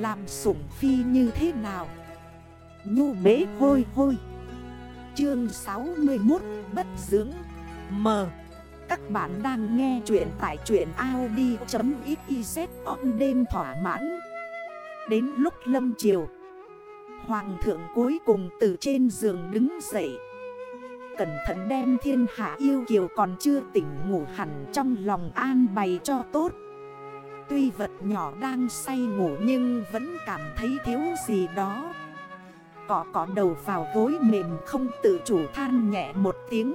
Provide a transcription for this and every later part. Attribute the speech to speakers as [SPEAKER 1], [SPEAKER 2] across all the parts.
[SPEAKER 1] Làm sủng phi như thế nào? Nhu bế hôi hôi. Chương 61 Bất dưỡng. M. Các bạn đang nghe chuyện tại chuyện Audi.xyz on đêm thỏa mãn. Đến lúc lâm chiều Hoàng thượng cuối cùng từ trên giường đứng dậy. Cẩn thận đem thiên hạ yêu kiều còn chưa tỉnh ngủ hẳn trong lòng an bày cho tốt. Tuy vật nhỏ đang say ngủ nhưng vẫn cảm thấy thiếu gì đó. Cỏ cỏ đầu vào gối mềm không tự chủ than nhẹ một tiếng.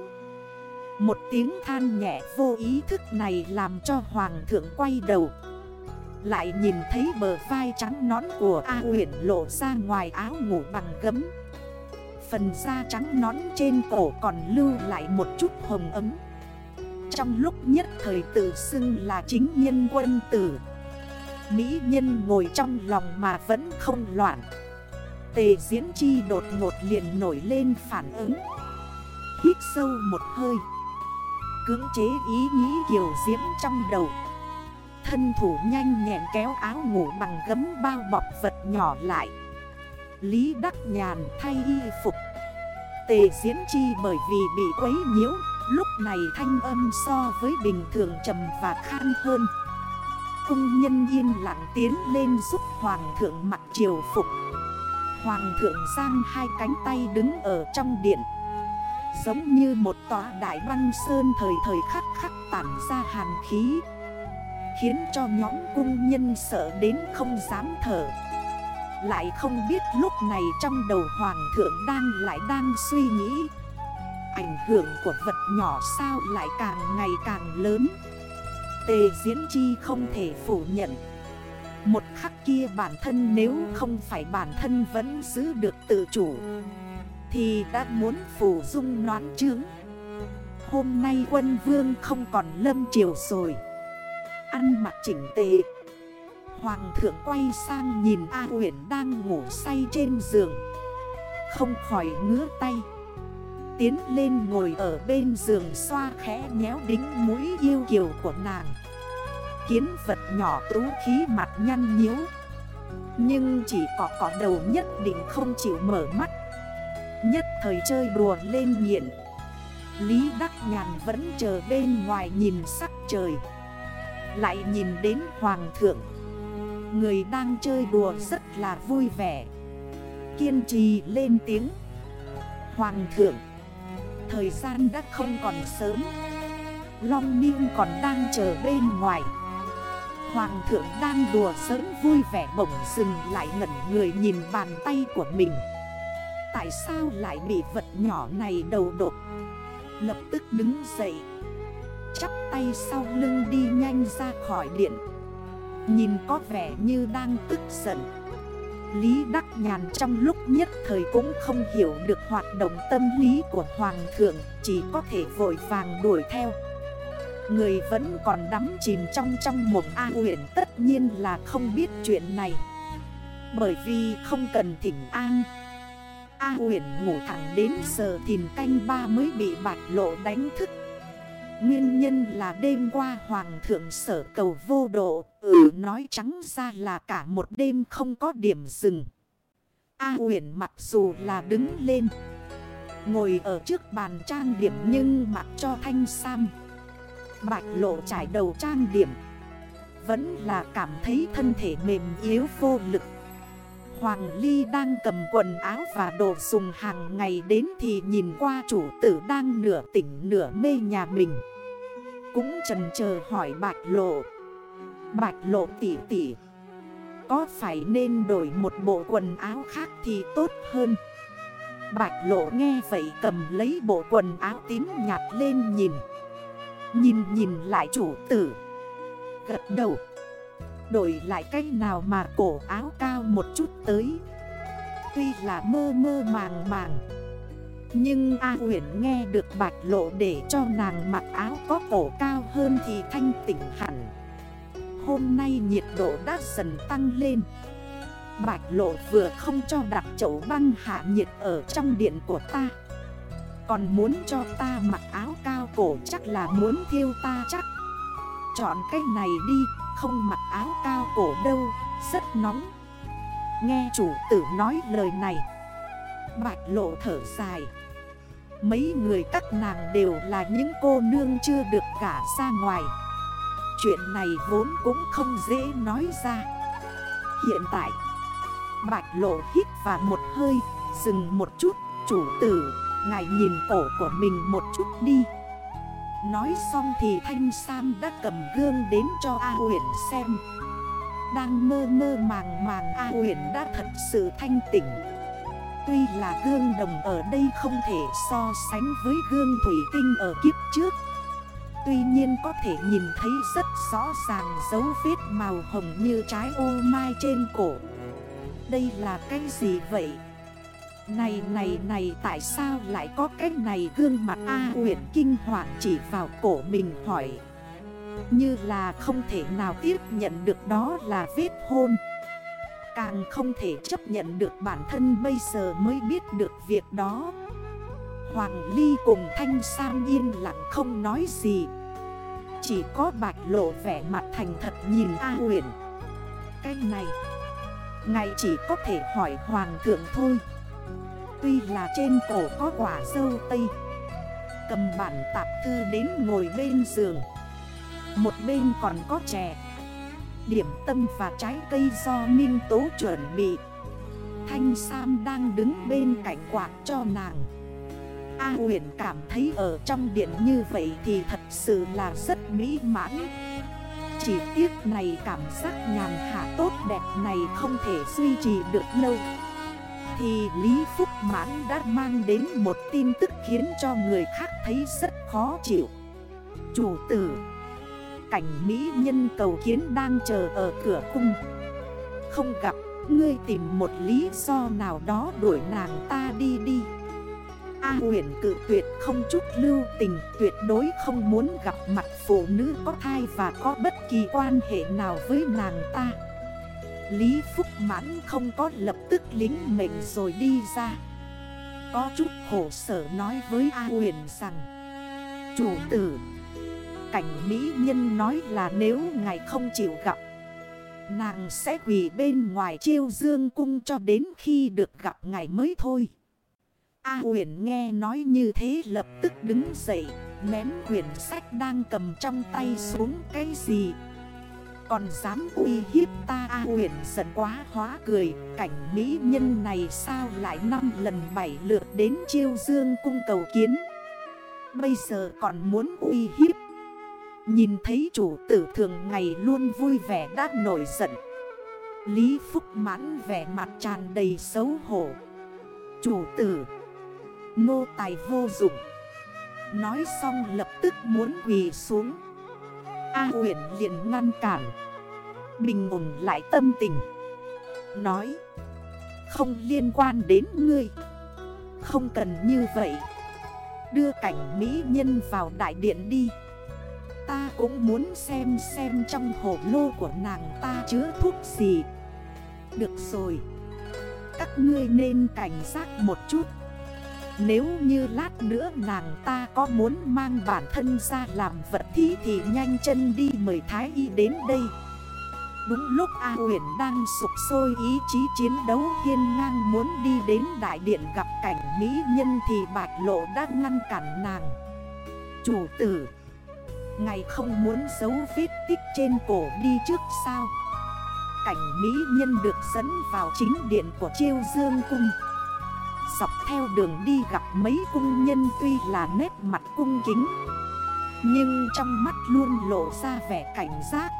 [SPEAKER 1] Một tiếng than nhẹ vô ý thức này làm cho hoàng thượng quay đầu. Lại nhìn thấy bờ vai trắng nón của A huyền lộ ra ngoài áo ngủ bằng gấm. Phần da trắng nón trên cổ còn lưu lại một chút hồng ấm. Trong lúc nhất thời tự xưng là chính nhân quân tử, Mỹ nhân ngồi trong lòng mà vẫn không loạn. Tề diễn chi đột ngột liền nổi lên phản ứng. Hít sâu một hơi, Cưỡng chế ý nghĩ kiểu diễm trong đầu. Thân thủ nhanh nhẹn kéo áo ngủ bằng gấm bao bọc vật nhỏ lại. Lý Đắc Nhàn thay y phục. Tề diễn chi bởi vì bị quấy nhiễu này thanh âm so với bình thường trầm và khan hơn. Cung nhân yên lặng tiến lên giúp hoàng thượng mặc triều phục. Hoàng thượng giang hai cánh tay đứng ở trong điện. Giống như một tòa đại băng sơn thời thời khắc khắc tản ra hàn khí. Khiến cho nhóm cung nhân sợ đến không dám thở. Lại không biết lúc này trong đầu hoàng thượng đang lại đang suy nghĩ. Ảnh hưởng của vật nhỏ sao lại càng ngày càng lớn. Tề Diễn Chi không thể phủ nhận. Một khắc kia bản thân nếu không phải bản thân vẫn giữ được tự chủ, Thì đã muốn phủ dung noán trướng. Hôm nay quân vương không còn lâm triều rồi. Ăn mặc chỉnh tề. Hoàng thượng quay sang nhìn A Uyển đang ngủ say trên giường. Không khỏi ngứa tay. Tiến lên ngồi ở bên giường xoa khẽ nhéo đính mũi yêu kiều của nàng. Kiến vật nhỏ tú khí mặt nhăn nhíu. Nhưng chỉ có có đầu nhất định không chịu mở mắt. Nhất thời chơi đùa lên nghiện Lý Đắc Nhàn vẫn chờ bên ngoài nhìn sắc trời. Lại nhìn đến Hoàng thượng. Người đang chơi đùa rất là vui vẻ. Kiên trì lên tiếng. Hoàng thượng. Thời gian đã không còn sớm. Long Niên còn đang chờ bên ngoài. Hoàng thượng đang đùa sớm vui vẻ bỗng dừng lại ngẩn người nhìn bàn tay của mình. Tại sao lại bị vật nhỏ này đầu đột? Lập tức đứng dậy. Chắp tay sau lưng đi nhanh ra khỏi điện. Nhìn có vẻ như đang tức giận. Lý Đắc Nhàn trong lúc nhất thời cũng không hiểu được hoạt động tâm lý của Hoàng thượng, Chỉ có thể vội vàng đuổi theo. Người vẫn còn đắm chìm trong trong một A huyện tất nhiên là không biết chuyện này. Bởi vì không cần thỉnh an. A huyện ngủ thẳng đến giờ thìn canh ba mới bị bạch lộ đánh thức. Nguyên nhân là đêm qua Hoàng thượng sở cầu vô độ Ừ nói trắng ra là cả một đêm không có điểm dừng. A uyển mặc dù là đứng lên, Ngồi ở trước bàn trang điểm nhưng mặc cho thanh sam. Bạch lộ trải đầu trang điểm, Vẫn là cảm thấy thân thể mềm yếu vô lực. Hoàng Ly đang cầm quần áo và đồ dùng hàng ngày đến thì nhìn qua chủ tử đang nửa tỉnh nửa mê nhà mình. Cũng trần chờ hỏi bạch lộ. Bạch lộ tỉ tỉ, Có phải nên đổi một bộ quần áo khác thì tốt hơn? Bạch lộ nghe vậy cầm lấy bộ quần áo tím nhạt lên nhìn. Nhìn nhìn lại chủ tử. Gật đầu. Đổi lại cách nào mà cổ áo cao một chút tới. Tuy là mơ mơ màng màng Nhưng A Huyền nghe được bạch lộ để cho nàng mặc áo có cổ cao hơn thì thanh tỉnh hẳn. Hôm nay nhiệt độ đã dần tăng lên. Bạch lộ vừa không cho đặt chậu băng hạ nhiệt ở trong điện của ta. Còn muốn cho ta mặc áo cao cổ chắc là muốn thiêu ta chắc. Chọn cái này đi, không mặc áo cao cổ đâu, rất nóng. Nghe chủ tử nói lời này. Bạch lộ thở dài. Mấy người các nàng đều là những cô nương chưa được cả ra ngoài. Chuyện này vốn cũng không dễ nói ra. Hiện tại, Bạch lộ hít vào một hơi, Dừng một chút, Chủ tử, Ngài nhìn cổ của mình một chút đi. Nói xong thì Thanh Sam đã cầm gương đến cho A huyện xem. Đang mơ mơ màng màng. A huyện đã thật sự thanh tỉnh. Tuy là gương đồng ở đây không thể so sánh với gương thủy tinh ở kiếp trước. Tuy nhiên có thể nhìn thấy rất rõ ràng dấu vết màu hồng như trái ô mai trên cổ. Đây là cái gì vậy? Này này này, tại sao lại có cái này? Gương mặt A huyện kinh hoàng chỉ vào cổ mình hỏi. Như là không thể nào tiếp nhận được đó là vết hôn. Càng không thể chấp nhận được bản thân bây giờ mới biết được việc đó. Hoàng Ly cùng Thanh Sam yên lặng không nói gì. Chỉ có bạch lộ vẻ mặt thành thật nhìn A huyền. Cái này, Ngài chỉ có thể hỏi Hoàng thượng thôi. Tuy là trên cổ có quả dâu tây, Cầm bản tạp thư đến ngồi bên giường. Một bên còn có chè Điểm tâm và trái cây do Minh Tố chuẩn bị. Thanh Sam đang đứng bên cạnh quạt cho nàng. A huyền cảm thấy ở trong điện như vậy thì thật sự là rất mỹ mãn. Chỉ tiếc này cảm giác nhàn hạ tốt đẹp này không thể duy trì được lâu. Thì Lý Phúc Mãn đã mang đến một tin tức khiến cho người khác thấy rất khó chịu. Chủ tử cảnh mỹ nhân cầu kiến đang chờ ở cửa cung. Không gặp, ngươi tìm một lý do nào đó đuổi nàng ta đi đi. A huyền cự tuyệt không chút lưu tình Tuyệt đối không muốn gặp mặt phụ nữ có thai và có bất kỳ quan hệ nào với nàng ta. Lý Phúc Mãn không có lập tức lính mệnh rồi đi ra. Có chút khổ sở nói với A huyền rằng Chủ tử cảnh mỹ nhân nói là nếu ngài không chịu gặp, Nàng sẽ quỳ bên ngoài chiêu dương cung cho đến khi được gặp ngài mới thôi. A huyền nghe nói như thế lập tức đứng dậy, Ném quyển sách đang cầm trong tay xuống cái gì. Còn dám uy hiếp ta, A huyền giận quá hóa cười, Cảnh mỹ nhân này sao lại năm lần bảy lượt đến chiêu dương cung cầu kiến? Bây giờ còn muốn uy hiếp Nhìn thấy chủ tử thường ngày luôn vui vẻ đã nổi giận. Lý Phúc mãn vẻ mặt tràn đầy xấu hổ. Chủ tử, Nô tài vô dụng. Nói xong lập tức muốn quỳ xuống. A huyền liền ngăn cản. Bình ổn lại tâm tình. Nói, Không liên quan đến ngươi. Không cần như vậy. Đưa cảnh mỹ nhân vào đại điện đi. Ta cũng muốn xem xem trong hổ lô của nàng ta chứa thuốc gì. Được rồi. Các ngươi nên cảnh giác một chút. Nếu như lát nữa nàng ta có muốn mang bản thân ra làm vật thí Thì nhanh chân đi mời Thái Y đến đây. Đúng lúc A huyền đang sụp sôi ý chí chiến đấu hiên ngang muốn đi đến đại điện gặp cảnh mỹ nhân thì bạch lộ đã ngăn cản nàng. Chủ tử Ngày không muốn giấu vết tích trên cổ đi trước sao? Cảnh mỹ nhân được dẫn vào chính điện của chiêu dương cung. Dọc theo đường đi gặp mấy cung nhân tuy là nét mặt cung kính, Nhưng trong mắt luôn lộ ra vẻ cảnh giác.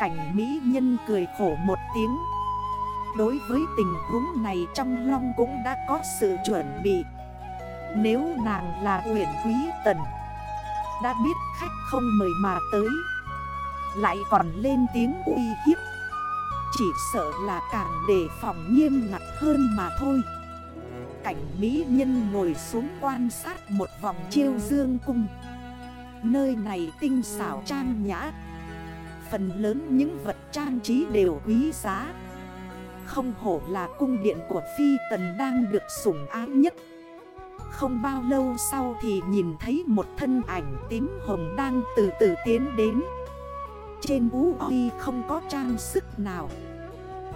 [SPEAKER 1] Cảnh mỹ nhân cười khổ một tiếng. Đối với tình huống này trong long cũng đã có sự chuẩn bị. Nếu nàng là huyện quý tần đã biết khách không mời mà tới. Lại còn lên tiếng uy hiếp. Chỉ sợ là càng đề phòng nghiêm ngặt hơn mà thôi. Cảnh mỹ nhân ngồi xuống quan sát một vòng chiêu dương cung. Nơi này tinh xảo trang nhã. Phần lớn những vật trang trí đều quý giá. Không hổ là cung điện của phi tần đang được sủng ái nhất không bao lâu sau thì nhìn thấy một thân ảnh tím hồng đang từ từ tiến đến. Trên ú huy không có trang sức nào.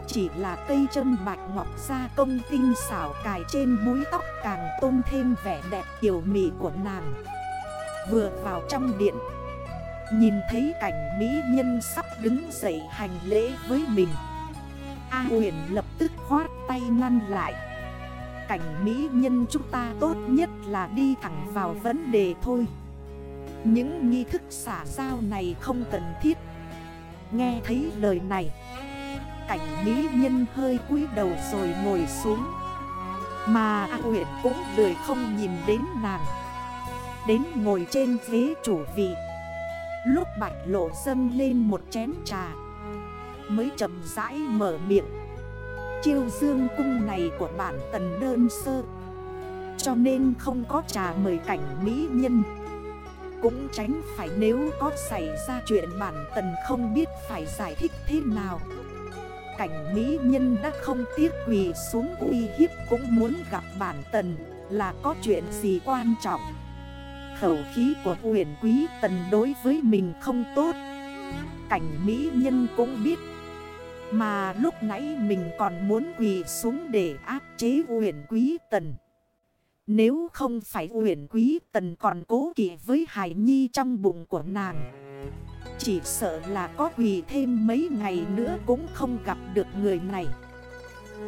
[SPEAKER 1] Chỉ là cây châm bạch ngọc gia công tinh xảo cài trên búi tóc càng tôn thêm vẻ đẹp kiều mị của nàng. Vừa vào trong điện, Nhìn thấy cảnh mỹ nhân sắp đứng dậy hành lễ với mình. A huyền lập tức khoát tay ngăn lại. Cảnh mỹ nhân chúng ta tốt nhất là đi thẳng vào vấn đề thôi. Những nghi thức xả giao này không cần thiết. Nghe thấy lời này, Cảnh mỹ nhân hơi cúi đầu rồi ngồi xuống. Mà A huyện cũng lười không nhìn đến nàng. Đến ngồi trên ghế chủ vị. Lúc bạch lộ dâng lên một chén trà, Mới chậm rãi mở miệng. Chiêu dương cung này của bản tần đơn sơ. Cho nên không có trà mời cảnh mỹ nhân. Cũng tránh phải nếu có xảy ra chuyện bản tần không biết phải giải thích thế nào. Cảnh mỹ nhân đã không tiếc quỳ xuống uy hiếp cũng muốn gặp bản tần Là có chuyện gì quan trọng. Khẩu khí của huyền quý tần đối với mình không tốt. Cảnh mỹ nhân cũng biết mà lúc nãy mình còn muốn quỳ xuống để áp chế huyền quý tần. Nếu không phải huyền quý tần còn cố kỵ với hải nhi trong bụng của nàng, Chỉ sợ là có quỳ thêm mấy ngày nữa cũng không gặp được người này.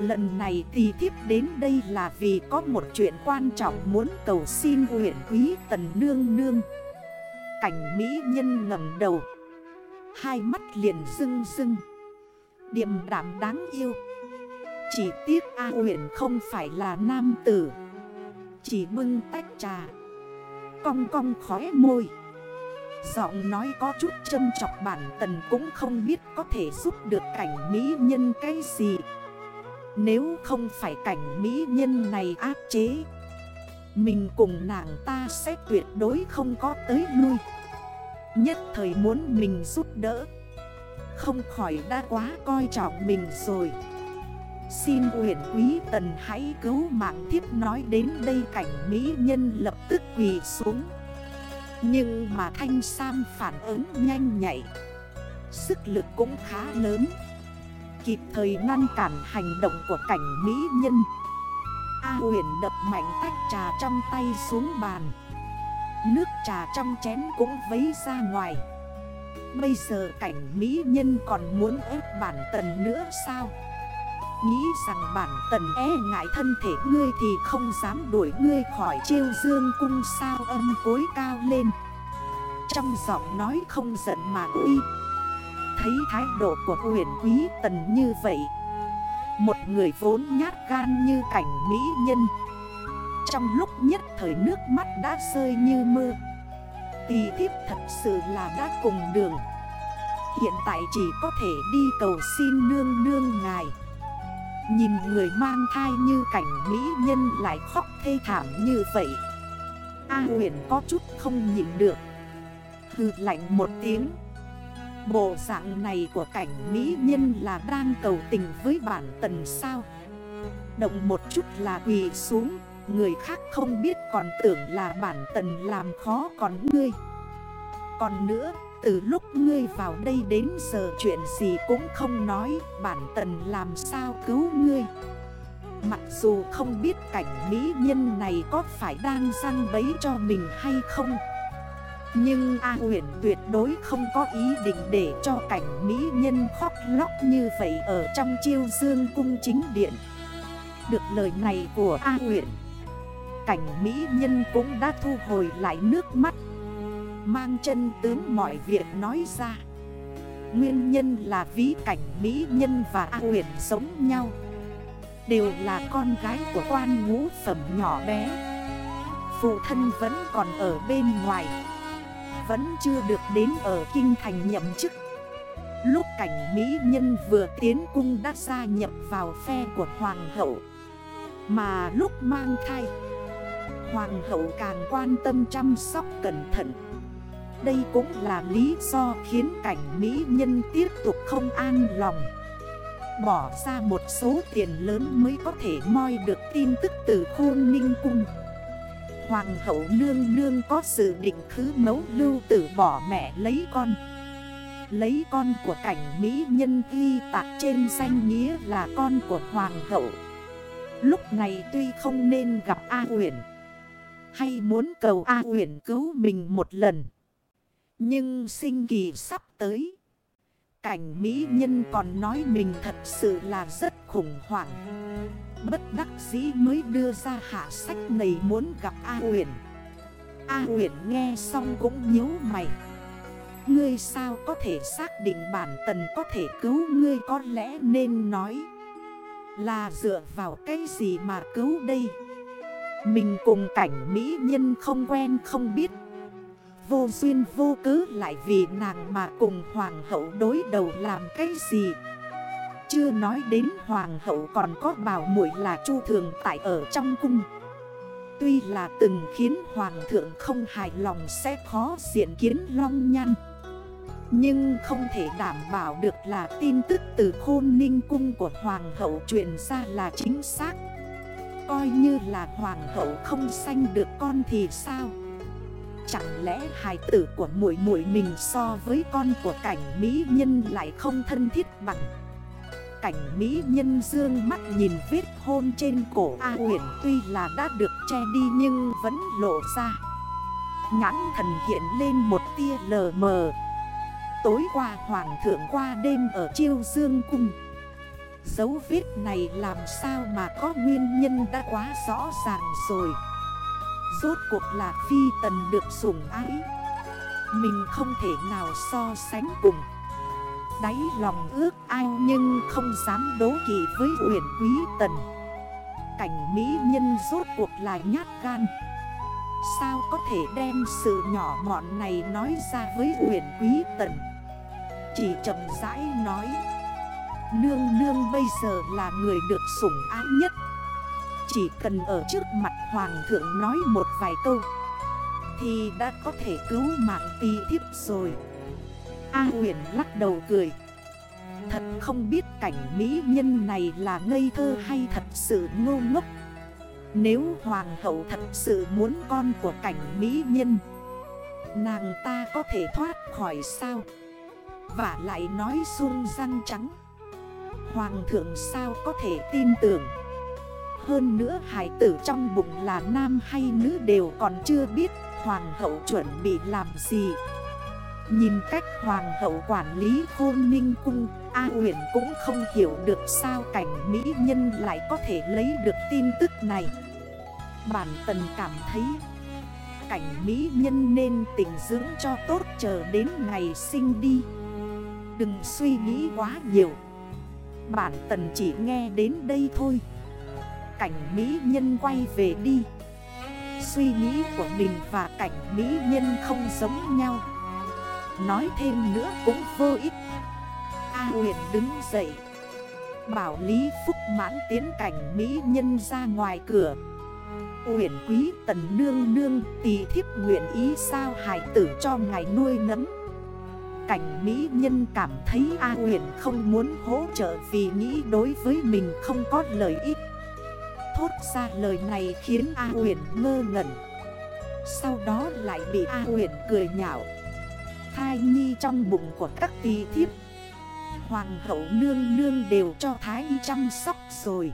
[SPEAKER 1] Lần này thì thiếp đến đây là vì có một chuyện quan trọng muốn cầu xin huyện quý tần nương nương. Cảnh mỹ nhân ngầm đầu, Hai mắt liền rưng rưng. Điềm đảm đáng yêu. Chỉ tiếc A huyện không phải là nam tử. Chỉ bưng tách trà. Cong cong khóe môi. Giọng nói có chút châm chọc bản tần cũng không biết có thể giúp được cảnh mỹ nhân cái gì. Nếu không phải cảnh mỹ nhân này áp chế, Mình cùng nàng ta sẽ tuyệt đối không có tới lui. Nhất thời muốn mình giúp đỡ. Không khỏi đã quá coi trọng mình rồi. Xin huyền quý tần hãy cứu mạng thiếp nói đến đây cảnh mỹ nhân lập tức quỳ xuống. Nhưng mà thanh sam phản ứng nhanh nhạy. Sức lực cũng khá lớn. Kịp thời ngăn cản hành động của cảnh mỹ nhân. A huyền đập mạnh tách trà trong tay xuống bàn. Nước trà trong chén cũng vấy ra ngoài. Bây giờ cảnh mỹ nhân còn muốn ép bản tần nữa sao? Nghĩ rằng bản tần e ngại thân thể ngươi thì không dám đuổi ngươi khỏi trêu dương cung sao âm cối cao lên. Trong giọng nói không giận mà uy. Thấy thái độ của huyền quý tần như vậy. Một người vốn nhát gan như cảnh mỹ nhân. Trong lúc nhất thời nước mắt đã rơi như mưa. Tì thiếp thật sự là đã cùng đường. Hiện tại chỉ có thể đi cầu xin nương nương ngài. Nhìn người mang thai như cảnh mỹ nhân lại khóc thê thảm như vậy. A huyền có chút không nhịn được. Hừ lạnh một tiếng. Bộ dạng này của cảnh mỹ nhân là đang cầu tình với bản tần sao? Động một chút là quỳ xuống. Người khác không biết còn tưởng là bản tần làm khó còn ngươi. Còn nữa, từ lúc ngươi vào đây đến giờ chuyện gì cũng không nói, Bản tần làm sao cứu ngươi. Mặc dù không biết cảnh mỹ nhân này có phải đang răng bấy cho mình hay không, nhưng A huyện tuyệt đối không có ý định để cho cảnh mỹ nhân khóc lóc như vậy ở trong chiêu dương cung chính điện. Được lời này của A huyện Cảnh mỹ nhân cũng đã thu hồi lại nước mắt. Mang chân tướng mọi việc nói ra. Nguyên nhân là ví cảnh mỹ nhân và A huyền giống nhau. Đều là con gái của quan ngũ phẩm nhỏ bé. Phụ thân vẫn còn ở bên ngoài. Vẫn chưa được đến ở kinh thành nhậm chức. Lúc cảnh Mỹ Nhân vừa tiến cung đã gia nhập vào phe của Hoàng hậu. Mà lúc mang thai Hoàng hậu càng quan tâm chăm sóc cẩn thận. Đây cũng là lý do khiến cảnh Mỹ Nhân tiếp tục không an lòng. Bỏ ra một số tiền lớn mới có thể moi được tin tức từ khôn ninh cung. Hoàng hậu nương nương có sự định khứ mấu lưu tử bỏ mẹ lấy con. Lấy con của cảnh mỹ nhân ghi tạc trên danh nghĩa là con của hoàng hậu. Lúc này tuy không nên gặp A Huyền hay muốn cầu A Huyền cứu mình một lần. Nhưng sinh kỳ sắp tới, Cảnh mỹ nhân còn nói mình thật sự là rất khủng hoảng. Bất đắc dĩ mới đưa ra hạ sách này muốn gặp A Huyền A Huyền nghe xong cũng nhíu mày. Ngươi sao có thể xác định bản tần có thể cứu ngươi có lẽ nên nói Là dựa vào cái gì mà cứu đây? Mình cùng cảnh mỹ nhân không quen không biết. Vô duyên vô cứ lại vì nàng mà cùng hoàng hậu đối đầu làm cái gì? Chưa nói đến hoàng hậu còn có bảo muội là chu thường tại ở trong cung. Tuy là từng khiến hoàng thượng không hài lòng sẽ khó diện kiến long nhăn Nhưng không thể đảm bảo được là tin tức từ khôn ninh cung của hoàng hậu truyền ra là chính xác. Coi như là hoàng hậu không sanh được con thì sao? Chẳng lẽ hài tử của muội muội mình so với con của cảnh mỹ nhân lại không thân thiết bằng? Cảnh mỹ nhân dương mắt nhìn vết hôn trên cổ A huyền tuy là đã được che đi nhưng vẫn lộ ra. Nhãn thần hiện lên một tia lờ mờ. Tối qua hoàng thượng qua đêm ở chiêu dương cung Dấu vết này làm sao mà có nguyên nhân đã quá rõ ràng rồi? Rốt cuộc là phi tần được sủng ái. Mình không thể nào so sánh cùng. Đáy lòng ước ai nhưng không dám đố kỵ với huyền quý tần. Cảnh mỹ nhân rốt cuộc là nhát gan. Sao có thể đem sự nhỏ mọn này nói ra với huyền quý tần? Chỉ chậm rãi nói. Nương nương bây giờ là người được sủng ái nhất. Chỉ cần ở trước mặt hoàng thượng nói một vài câu, Thì đã có thể cứu mạng tì thiếp rồi. A huyền lắc đầu cười. Thật không biết cảnh mỹ nhân này là ngây thơ hay thật sự ngô ngốc. Nếu hoàng hậu thật sự muốn con của cảnh mỹ nhân, Nàng ta có thể thoát khỏi sao? Và lại nói xuông răng trắng. Hoàng thượng sao có thể tin tưởng? Hơn nữa hải tử trong bụng là nam hay nữ đều còn chưa biết Hoàng hậu chuẩn bị làm gì. Nhìn cách hoàng hậu quản lý khôn ninh cung, A huyền cũng không hiểu được sao cảnh mỹ nhân lại có thể lấy được tin tức này. Bản tần cảm thấy Cảnh mỹ nhân nên tỉnh dưỡng cho tốt, chờ đến ngày sinh đi. Đừng suy nghĩ quá nhiều. Bản tần chỉ nghe đến đây thôi. Cảnh mỹ nhân quay về đi. Suy nghĩ của mình và cảnh mỹ nhân không giống nhau. Nói thêm nữa cũng vô ích. A huyền đứng dậy. Bảo Lý Phúc mãn tiến cảnh Mỹ nhân ra ngoài cửa. Uyển quý tần nương nương tì thiếp nguyện ý sao hài tử cho ngài nuôi nấm Cảnh Mỹ nhân cảm thấy A huyền không muốn hỗ trợ vì nghĩ đối với mình không có lợi ích. Thốt ra lời này khiến A huyền ngơ ngẩn. Sau đó lại bị A huyền cười nhạo. Thai nhi trong bụng của các tỳ thiếp. Hoàng hậu nương nương đều cho thái chăm sóc rồi.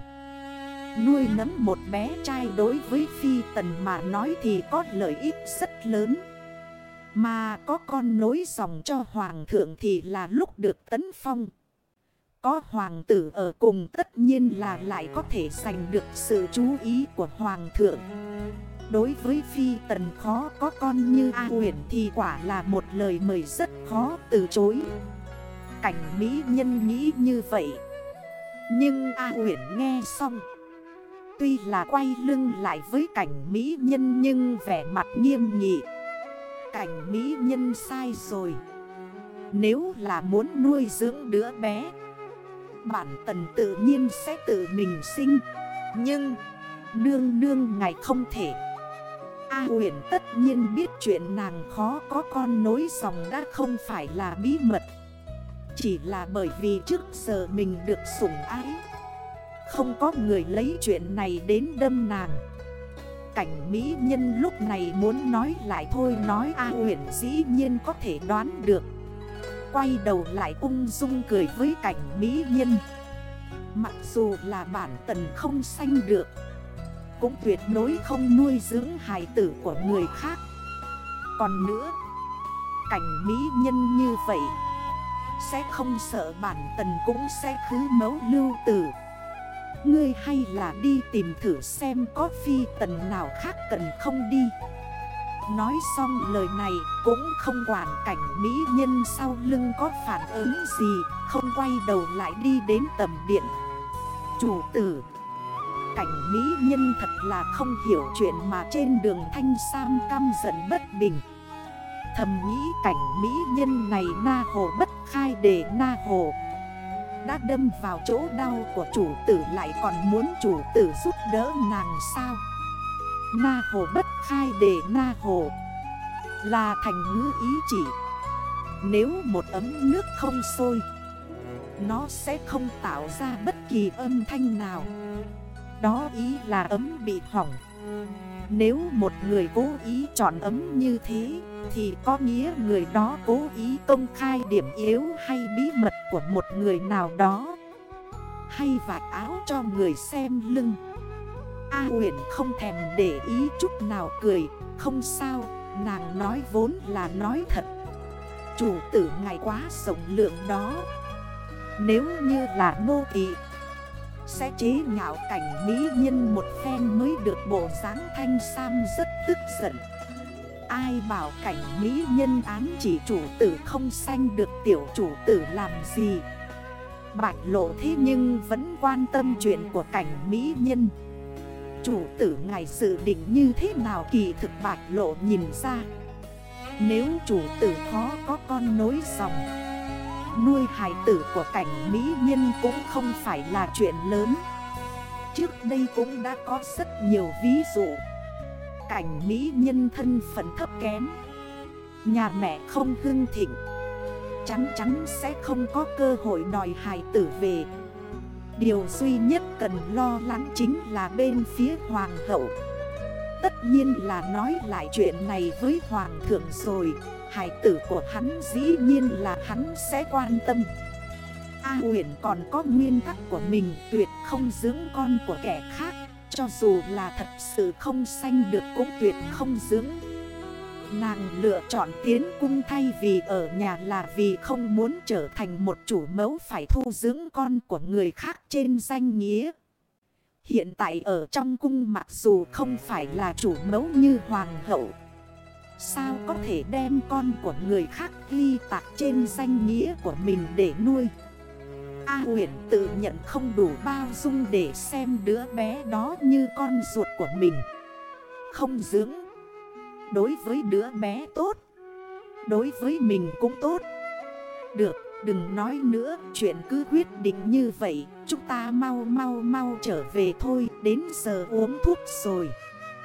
[SPEAKER 1] Nuôi nấm một bé trai đối với phi tần mà nói thì có lợi ích rất lớn. Mà có con nối dòng cho hoàng thượng thì là lúc được tấn phong. Có hoàng tử ở cùng tất nhiên là lại có thể giành được sự chú ý của hoàng thượng. Đối với phi tần khó có con như A huyền thì quả là một lời mời rất khó từ chối. Cảnh mỹ nhân nghĩ như vậy. Nhưng A huyền nghe xong, Tuy là quay lưng lại với cảnh mỹ nhân nhưng vẻ mặt nghiêm nghị. Cảnh mỹ nhân sai rồi. Nếu là muốn nuôi dưỡng đứa bé, Bản tần tự nhiên sẽ tự mình sinh. Nhưng, nương nương ngài không thể. A huyền tất nhiên biết chuyện nàng khó có con nối dòng đã không phải là bí mật. Chỉ là bởi vì trước giờ mình được sủng ái. Không có người lấy chuyện này đến đâm nàng. Cảnh mỹ nhân lúc này muốn nói lại thôi, nói A huyện dĩ nhiên có thể đoán được. Quay đầu lại ung dung cười với cảnh mỹ nhân. Mặc dù là bản tần không sanh được, Cũng tuyệt đối không nuôi dưỡng hài tử của người khác. Còn nữa, Cảnh mỹ nhân như vậy, Sẽ không sợ bản tần cũng sẽ khứ mấu lưu tử. Ngươi hay là đi tìm thử xem có phi tần nào khác cần không đi. Nói xong lời này cũng không quản cảnh mỹ nhân sau lưng có phản ứng gì, Không quay đầu lại đi đến tầm điện. Chủ tử, Cảnh mỹ nhân thật là không hiểu chuyện mà trên đường thanh sam căm giận bất bình. Thầm nghĩ cảnh mỹ nhân này na hồ bất khai để na hồ. Đã đâm vào chỗ đau của chủ tử lại còn muốn chủ tử giúp đỡ nàng sao? Na hồ bất khai để na hồ Là thành ngữ ý chỉ. Nếu một ấm nước không sôi, Nó sẽ không tạo ra bất kỳ âm thanh nào. Đó ý là ấm bị hỏng. Nếu một người cố ý chọn ấm như thế Thì có nghĩa người đó cố ý công khai điểm yếu hay bí mật của một người nào đó. Hay vạt áo cho người xem lưng. A Huyền không thèm để ý chút nào cười Không sao, nàng nói vốn là nói thật. Chủ tử ngài quá rộng lượng đó. Nếu như là nô tỳ sẽ chế ngạo cảnh mỹ nhân một phen mới được bộ dáng thanh sam rất tức giận. Ai bảo cảnh mỹ nhân án chỉ chủ tử không sanh được tiểu chủ tử làm gì? Bạch lộ thế nhưng vẫn quan tâm chuyện của cảnh mỹ nhân. Chủ tử ngài dự định như thế nào kỳ thực bạch lộ nhìn ra. Nếu chủ tử khó có con nối dòng Nuôi hài tử của cảnh mỹ nhân cũng không phải là chuyện lớn. Trước đây cũng đã có rất nhiều ví dụ. Cảnh mỹ nhân thân phận thấp kém. Nhà mẹ không hưng thịnh. Chắn chắn sẽ không có cơ hội đòi hài tử về. Điều duy nhất cần lo lắng chính là bên phía hoàng hậu. Tất nhiên là nói lại chuyện này với hoàng thượng rồi. Hải tử của hắn dĩ nhiên là hắn sẽ quan tâm A huyền còn có nguyên tắc của mình tuyệt không dưỡng con của kẻ khác, Cho dù là thật sự không sanh được cũng tuyệt không dưỡng Nàng lựa chọn tiến cung thay vì ở nhà là vì không muốn trở thành một chủ mẫu phải thu dưỡng con của người khác trên danh nghĩa. Hiện tại ở trong cung mặc dù không phải là chủ mẫu như hoàng hậu. Sao có thể đem con của người khác ly tạc trên danh nghĩa của mình để nuôi? A huyền tự nhận không đủ bao dung để xem đứa bé đó như con ruột của mình. Không dưỡng Đối với đứa bé tốt. Đối với mình cũng tốt. Được, đừng nói nữa Chuyện cứ quyết định như vậy. Chúng ta mau mau mau trở về thôi Đến giờ uống thuốc rồi.